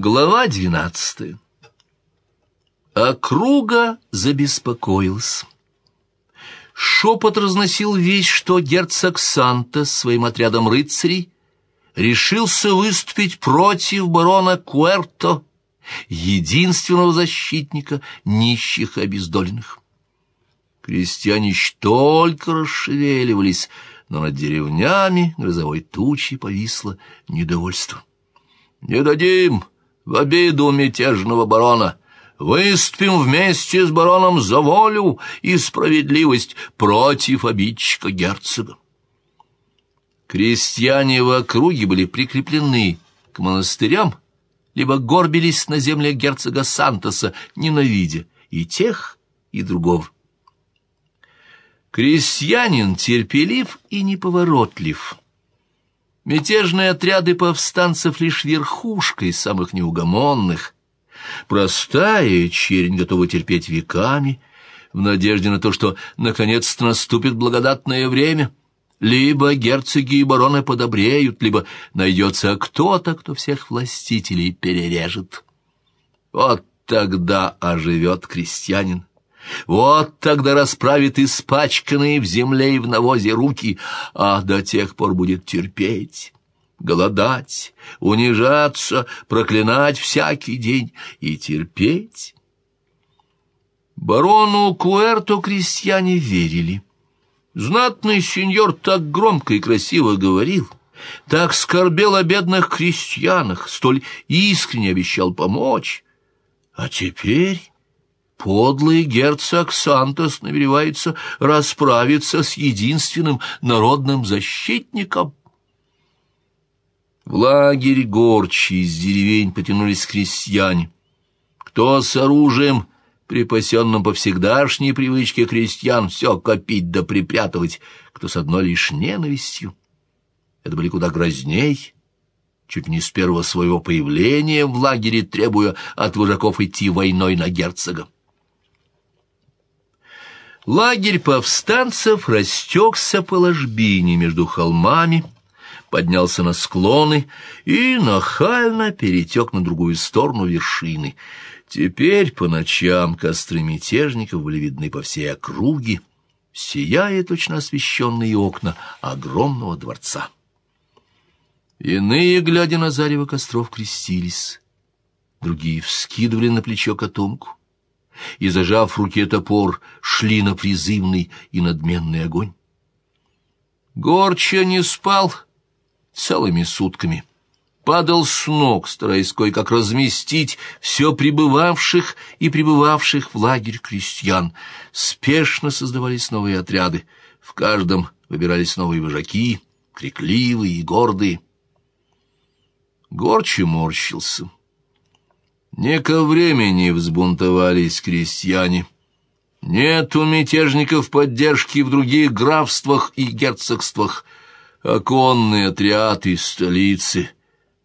Глава двенадцатая. Округа забеспокоилась. Шепот разносил весь, что герцог Санта с своим отрядом рыцарей решился выступить против барона Куэрто, единственного защитника нищих и обездоленных. Крестьяне только расшевеливались, но над деревнями грозовой тучей повисло недовольство. «Не дадим в обиду мятежного барона!» Выступим вместе с бароном за волю и справедливость против обидчика герцога. Крестьяне в округе были прикреплены к монастырям, либо горбились на земле герцога Сантоса, ненавидя и тех, и другого. Крестьянин терпелив и неповоротлив. Мятежные отряды повстанцев лишь верхушкой самых неугомонных. Простая чернь готова терпеть веками, в надежде на то, что наконец-то наступит благодатное время. Либо герцоги и бароны подобреют, либо найдется кто-то, кто всех властителей перережет. Вот тогда оживет крестьянин. Вот тогда расправит испачканные в земле и в навозе руки, а до тех пор будет терпеть, голодать, унижаться, проклинать всякий день и терпеть. Барону Куэрто крестьяне верили. Знатный сеньор так громко и красиво говорил, так скорбел о бедных крестьянах, столь искренне обещал помочь. А теперь Подлый герцог Сантос намеревается расправиться с единственным народным защитником. В лагерь горчи из деревень потянулись крестьяне. Кто с оружием, припасенным по всегдашней привычке крестьян, все копить да припрятывать, кто с одной лишь ненавистью. Это были куда грозней, чуть не с первого своего появления в лагере, требуя от вожаков идти войной на герцога. Лагерь повстанцев растекся по ложбине между холмами, поднялся на склоны и нахально перетек на другую сторону вершины. Теперь по ночам костры мятежников были видны по всей округе, сияя точно освещенные окна огромного дворца. Иные, глядя на зарево костров, крестились, другие вскидывали на плечо котомку и, зажав в руке топор, шли на призывный и надменный огонь. Горча не спал целыми сутками. Падал с ног, стараясь кое-как разместить все прибывавших и прибывавших в лагерь крестьян. Спешно создавались новые отряды. В каждом выбирались новые вожаки, крикливые и гордые. Горча морщился. Не ко времени взбунтовались крестьяне. Нет у мятежников поддержки в других графствах и герцогствах. Оконный отряд из столицы.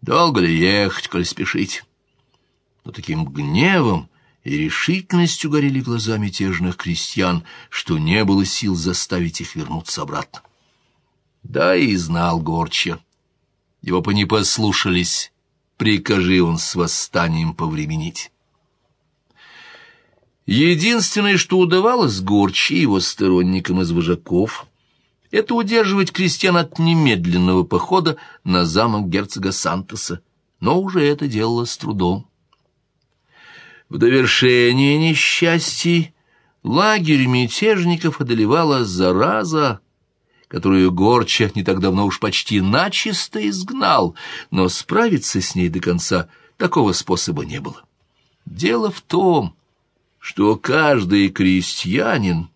Долго ли ехать, коль спешить? Но таким гневом и решительностью горели глаза мятежных крестьян, что не было сил заставить их вернуться обратно. Да и знал Горча. Его по не послушались прикажи он с восстанием повременить. Единственное, что удавалось Горчи его сторонникам из вожаков, это удерживать крестьян от немедленного похода на замок герцога Сантоса, но уже это делалось с трудом. В довершение несчастий лагерь мятежников одолевала зараза, которую Горча не так давно уж почти начисто изгнал, но справиться с ней до конца такого способа не было. Дело в том, что каждый крестьянин,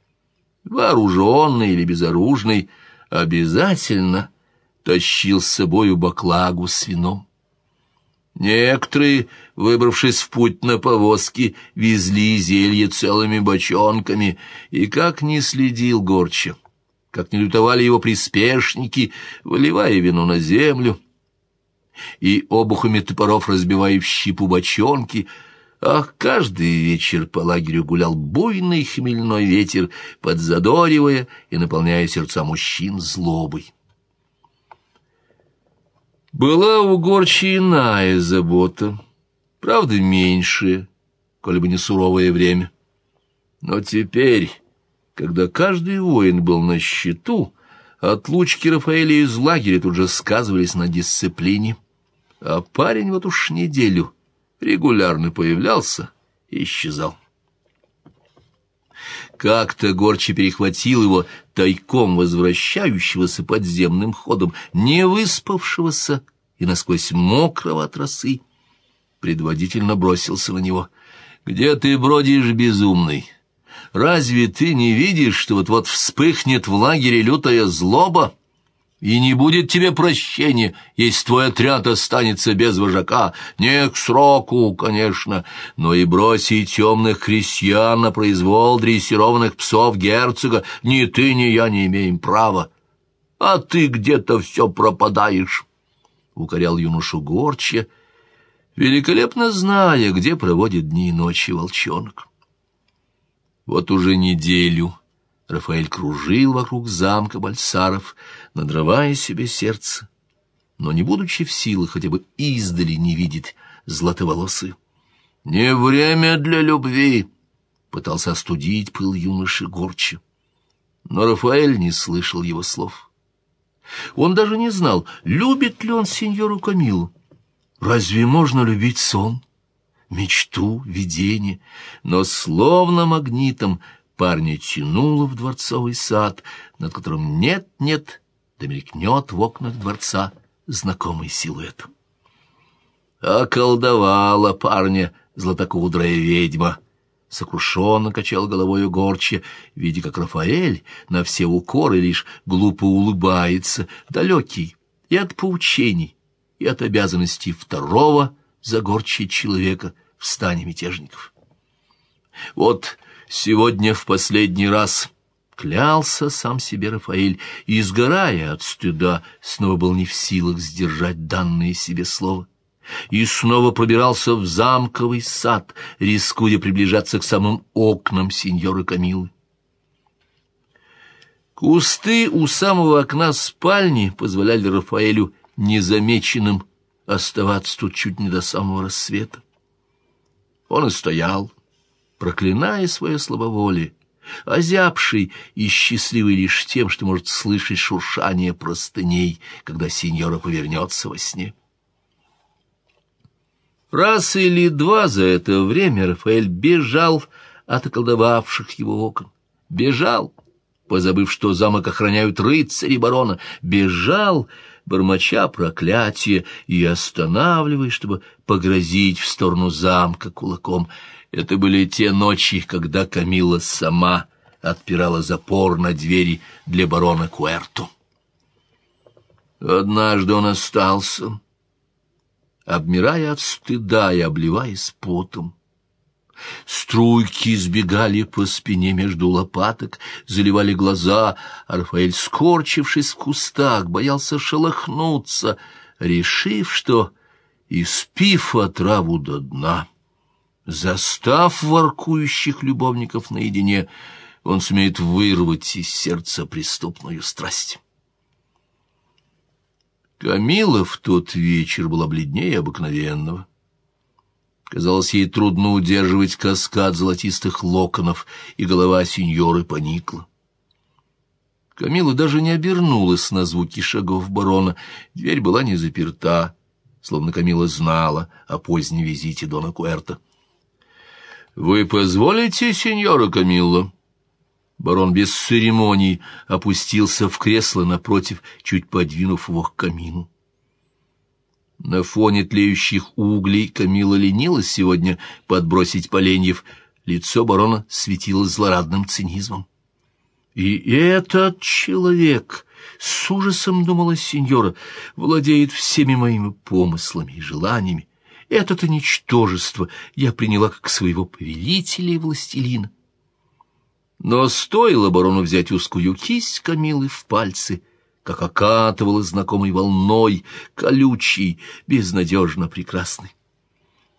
вооруженный или безоружный, обязательно тащил с собою баклагу с вином. Некоторые, выбравшись в путь на повозке, везли зелье целыми бочонками, и как не следил Горча, как не лютовали его приспешники, выливая вино на землю, и обухами топоров разбивая в щипу бочонки, Ах, каждый вечер по лагерю гулял буйный хмельной ветер, подзадоривая и наполняя сердца мужчин злобой. Была у Горчи иная забота. правда, меньшее, коли бы не суровое время. Но теперь, когда каждый воин был на счету, отлучки Рафаэля из лагеря тут же сказывались на дисциплине, а парень вот уж неделю регулярно появлялся и исчезал. Как-то Горчи перехватил его тайком возвращающегося подземным ходом, не выспавшегося и насквозь мокрого от росы. Предводительно бросился на него. «Где ты бродишь, безумный? Разве ты не видишь, что вот-вот вспыхнет в лагере лютая злоба?» И не будет тебе прощения, если твой отряд останется без вожака. Не к сроку, конечно, но и бросить темных крестьян на произвол дрессированных псов герцога ни ты, ни я не имеем права. А ты где-то все пропадаешь, — укорял юношу Горча, великолепно зная, где проводит дни и ночи волчонок. Вот уже неделю Рафаэль кружил вокруг замка Бальсаров, надрывая себе сердце, но не будучи в силах хотя бы издали не видеть златоволосы. «Не время для любви!» — пытался остудить пыл юноши Горча. Но Рафаэль не слышал его слов. Он даже не знал, любит ли он сеньору Камилу. Разве можно любить сон, мечту, видение? Но словно магнитом парня тянуло в дворцовый сад, над которым нет-нет, да мелькнет в окнах дворца знакомый силуэт. Околдовала парня златокудрая ведьма. Сокрушенно качал головой горче, видя, как Рафаэль на все укоры лишь глупо улыбается, далекий и от поучений, и от обязанностей второго загорчия человека в стане мятежников. Вот сегодня в последний раз клялся сам себе Рафаэль, и, сгорая от стыда, снова был не в силах сдержать данное себе слово. И снова пробирался в замковый сад, рискуя приближаться к самым окнам сеньоры Камилы. Кусты у самого окна спальни позволяли Рафаэлю незамеченным оставаться тут чуть не до самого рассвета. Он и стоял, проклиная свое слабоволие, озябший и счастливый лишь тем, что может слышать шуршание простыней, когда сеньора повернется во сне. Раз или два за это время Рафаэль бежал от околдовавших его окон. Бежал, позабыв, что замок охраняют рыцари барона. Бежал, бормоча проклятие, и останавливаясь, чтобы погрозить в сторону замка кулаком — это были те ночи, когда Камила сама отпирала запор на двери для барона Куэрту. Однажды он остался, обмирая от стыда и обливаясь потом. Струйки сбегали по спине между лопаток, заливали глаза, а Рафаэль, скорчившись в кустах, боялся шелохнуться, решив, что, испив отраву до дна, Застав воркующих любовников наедине, он сумеет вырвать из сердца преступную страсть. Камила в тот вечер была бледнее обыкновенного. Казалось, ей трудно удерживать каскад золотистых локонов, и голова сеньоры поникла. Камила даже не обернулась на звуки шагов барона. Дверь была не заперта, словно Камила знала о позднем визите Дона Куэрта. «Вы позволите, сеньора Камилла?» Барон без церемоний опустился в кресло напротив, чуть подвинув его к камину. На фоне тлеющих углей Камила ленилась сегодня подбросить поленьев. Лицо барона светилось злорадным цинизмом. «И этот человек...» — с ужасом думала сеньора, — владеет всеми моими помыслами и желаниями. Это-то ничтожество я приняла как своего повелителя и властелина. Но стоило барону взять узкую кисть Камилы в пальцы, как окатывала знакомой волной, колючей, безнадежно прекрасной.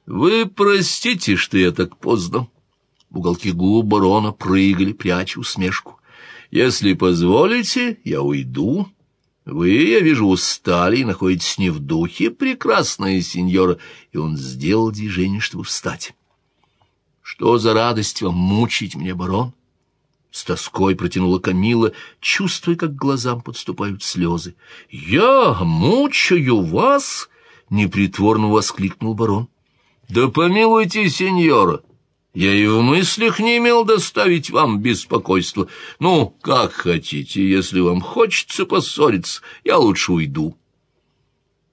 «Вы простите, что я так поздно?» Уголки губ барона прыгали, пряча усмешку. «Если позволите, я уйду. Вы, я вижу, устали и находитесь не в духе, прекрасная сеньора, и он сделал движение, чтобы встать. Что за радость вам мучить меня, барон? С тоской протянула Камила, чувствуя, как глазам подступают слезы. «Я мучаю вас?» — непритворно воскликнул барон. «Да помилуйте, сеньора, я и в мыслях не имел доставить вам беспокойство. Ну, как хотите, если вам хочется поссориться, я лучше уйду».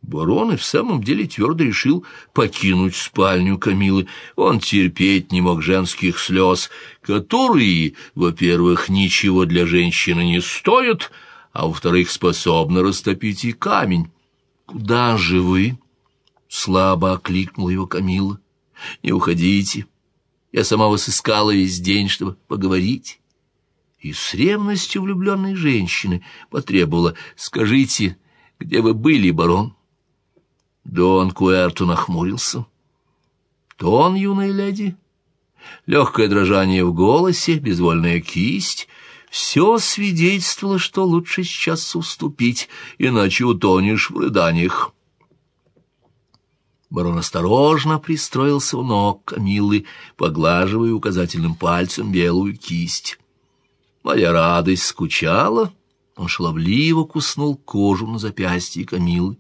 Барон и в самом деле твердо решил покинуть спальню Камилы. Он терпеть не мог женских слез, которые, во-первых, ничего для женщины не стоят, а во-вторых, способны растопить и камень. «Куда же вы?» — слабо окликнула его Камила. «Не уходите». Я сама вас искала весь день, чтобы поговорить. И с ревностью влюбленной женщины потребовала, скажите, где вы были, барон? Дон Куэрту нахмурился. Тон юной леди, легкое дрожание в голосе, безвольная кисть — все свидетельствовало, что лучше сейчас уступить, иначе утонешь в рыданиях. Барон осторожно пристроился у ног Камиллы, поглаживая указательным пальцем белую кисть. Моя радость скучала, он шаловливо куснул кожу на запястье Камиллы.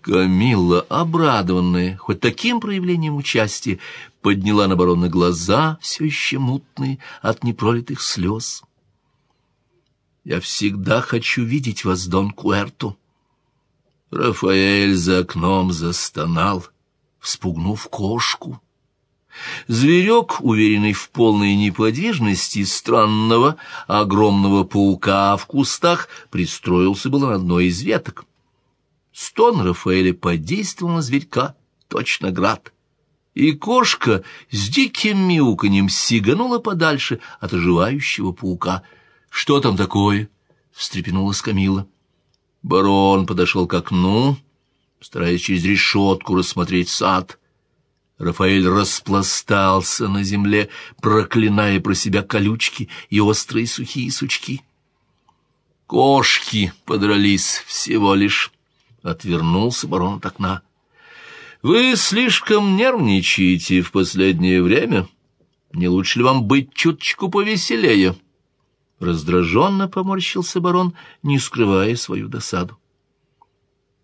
Камилла, обрадованная хоть таким проявлением участия, подняла на барона глаза, все еще мутные от непролитых слез. «Я всегда хочу видеть вас, Дон Куэрту», Рафаэль за окном застонал, вспугнув кошку. Зверек, уверенный в полной неподвижности странного огромного паука в кустах, пристроился было на одной из веток. Стон Рафаэля подействовал на зверька, точно град. И кошка с диким мяуканьем сиганула подальше от оживающего паука. «Что там такое?» — встрепенулась Камила. Барон подошел к окну, стараясь через решетку рассмотреть сад. Рафаэль распластался на земле, проклиная про себя колючки и острые сухие сучки. Кошки подрались всего лишь. Отвернулся барон от окна. «Вы слишком нервничаете в последнее время. Не лучше ли вам быть чуточку повеселее?» Раздраженно поморщился барон, не скрывая свою досаду.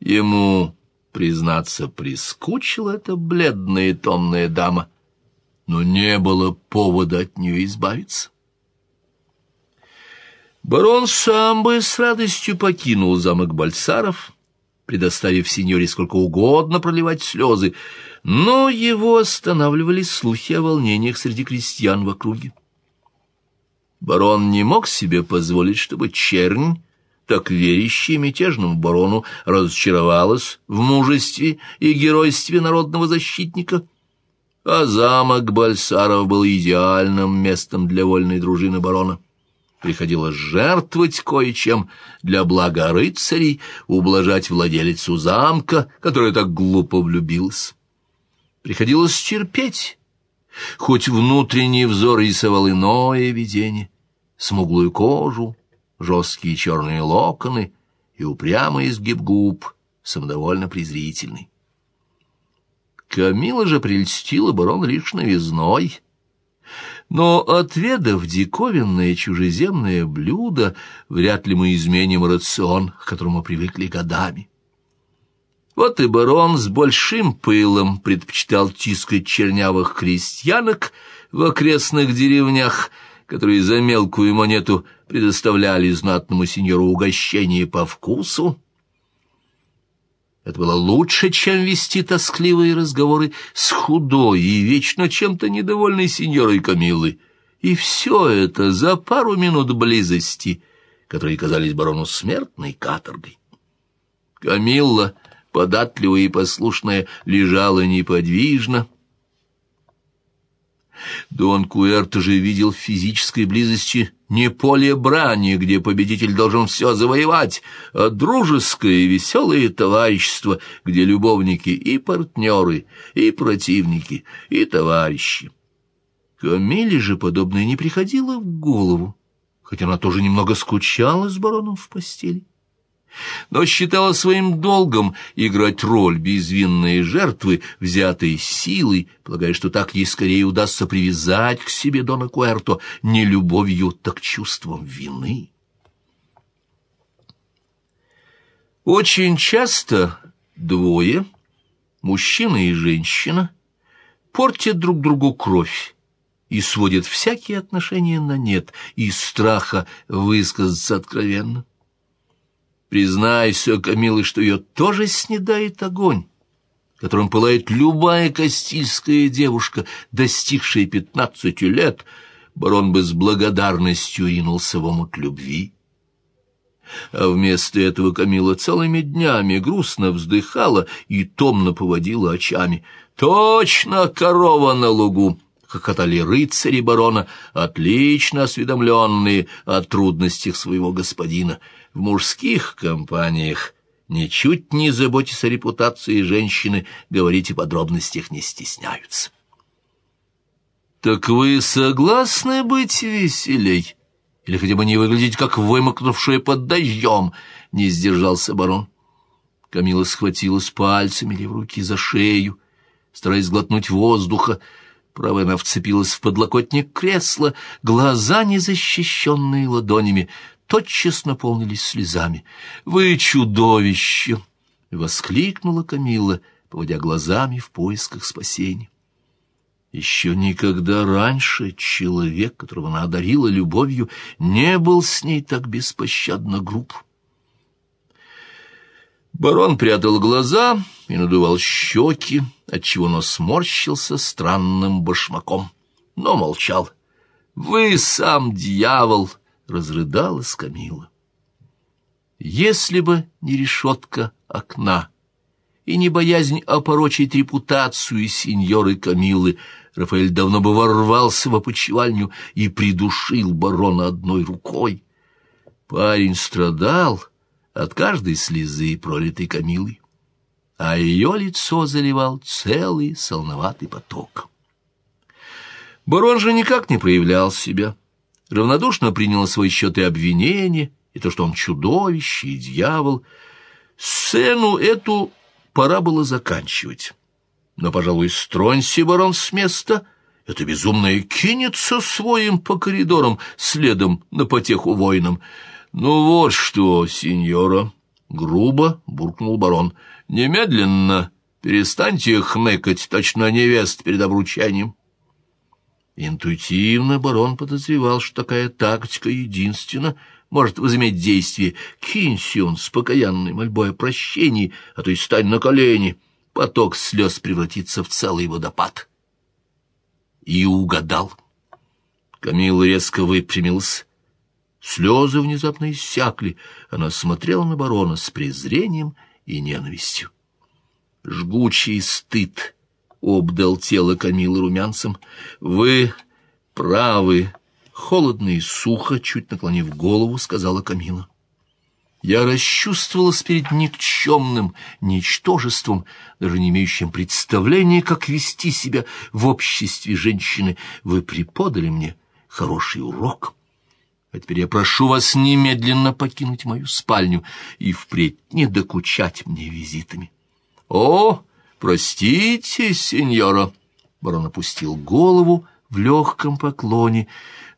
Ему, признаться, прискучила эта бледная и томная дама, но не было повода от нее избавиться. Барон сам бы с радостью покинул замок Бальсаров, предоставив сеньоре сколько угодно проливать слезы, но его останавливали слухи о волнениях среди крестьян в округе. Барон не мог себе позволить, чтобы чернь, так верящая мятежному барону, разочаровалась в мужестве и геройстве народного защитника. А замок Бальсаров был идеальным местом для вольной дружины барона. Приходилось жертвовать кое-чем для блага рыцарей, ублажать владелицу замка, которая так глупо влюбилась. Приходилось терпеть, хоть внутренний взор рисовал иное видение, смуглую кожу, жесткие черные локоны и упрямый изгиб губ, самодовольно презрительный. Камила же прельстила барон лишь новизной. Но, отведав диковинное чужеземное блюдо, вряд ли мы изменим рацион, к которому привыкли годами. Вот и барон с большим пылом предпочитал тискать чернявых крестьянок в окрестных деревнях, которые за мелкую монету предоставляли знатному сеньору угощение по вкусу. Это было лучше, чем вести тоскливые разговоры с худой и вечно чем-то недовольной сеньорой Камилой. И все это за пару минут близости, которые казались барону смертной каторгой. Камилла податливая и послушная, лежала неподвижно. Дон Куэрто же видел в физической близости не поле брани, где победитель должен все завоевать, а дружеское и веселое товарищество, где любовники и партнеры, и противники, и товарищи. Камиле же подобное не приходило в голову, хотя она тоже немного скучала с бароном в постели. Но считала своим долгом играть роль безвинной жертвы, взятой силой, полагая, что так ей скорее удастся привязать к себе Дона Куэрто не любовью, так чувством вины. Очень часто двое, мужчина и женщина, портят друг другу кровь и сводят всякие отношения на нет из страха высказаться откровенно. Признайся, Камилы, что ее тоже снедает огонь, которым пылает любая кастильская девушка, достигшая пятнадцати лет, барон бы с благодарностью ринулся в омут любви. А вместо этого Камила целыми днями грустно вздыхала и томно поводила очами. «Точно корова на лугу!» — хохотали рыцари барона, отлично осведомленные о трудностях своего господина. В мужских компаниях, ничуть не заботясь о репутации женщины, говорить о подробностях не стесняются. «Так вы согласны быть веселей? Или хотя бы не выглядеть, как вымокнувшая под дождем?» — не сдержался барон. Камила схватилась пальцами или в руки за шею, стараясь глотнуть воздуха, Правая она вцепилась в подлокотник кресла, глаза, незащищенные ладонями, тотчас наполнились слезами. «Вы чудовище!» — воскликнула Камилла, поводя глазами в поисках спасения. Еще никогда раньше человек, которого она одарила любовью, не был с ней так беспощадно груб. Барон прятал глаза и надувал щеки, отчего нос сморщился странным башмаком, но молчал. «Вы сам дьявол!» — разрыдалась Камила. Если бы не решетка окна и не боязнь опорочить репутацию сеньоры Камилы, Рафаэль давно бы ворвался в опочивальню и придушил барона одной рукой. Парень страдал от каждой слезы, пролитой Камилой а ее лицо заливал целый солноватый поток. Барон же никак не проявлял себя, равнодушно принял на свой счет и обвинения, и то, что он чудовище и дьявол. Сцену эту пора было заканчивать. Но, пожалуй, стронься барон с места, это безумное кинется своим по коридорам, следом на потеху воинам. «Ну вот что, сеньора!» — грубо буркнул барон — Немедленно перестаньте хныкать, точно невест перед обручением. Интуитивно барон подозревал, что такая тактика единственно может возыметь действие. Кинься он с покаянной мольбой о прощении, а то и стань на колени. Поток слез превратится в целый водопад. И угадал. Камила резко выпрямилась. Слезы внезапно иссякли. Она смотрела на барона с презрением и ненавистью. Жгучий стыд обдал тело Камилы румянцем. «Вы правы!» Холодно и сухо, чуть наклонив голову, сказала Камила. Я расчувствовалась перед никчемным ничтожеством, даже не имеющим представления, как вести себя в обществе женщины. Вы преподали мне хороший урок. А теперь я прошу вас немедленно покинуть мою спальню и впредь не докучать мне визитами. — О, простите, сеньора! — барон опустил голову в легком поклоне,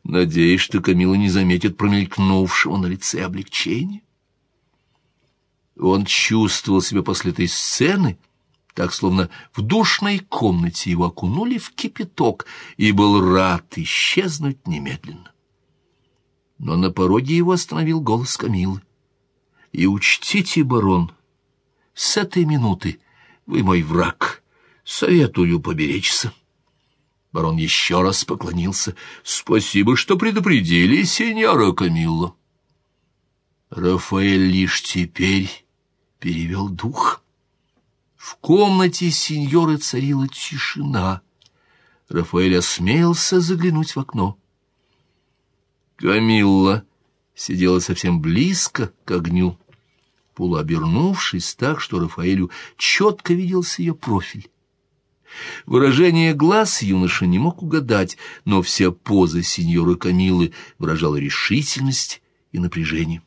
надеясь, что Камила не заметит промелькнувшего на лице облегчения. Он чувствовал себя после этой сцены, так, словно в душной комнате его окунули в кипяток, и был рад исчезнуть немедленно но на пороге его остановил голос Камилы. «И учтите, барон, с этой минуты вы мой враг, советую поберечься». Барон еще раз поклонился. «Спасибо, что предупредили, сеньора Камилла». Рафаэль лишь теперь перевел дух. В комнате сеньоры царила тишина. Рафаэль осмелился заглянуть в окно. Камилла сидела совсем близко к огню, полуобернувшись так, что Рафаэлю четко виделся ее профиль. Выражение глаз юноша не мог угадать, но вся поза сеньоры Камилы выражала решительность и напряжение.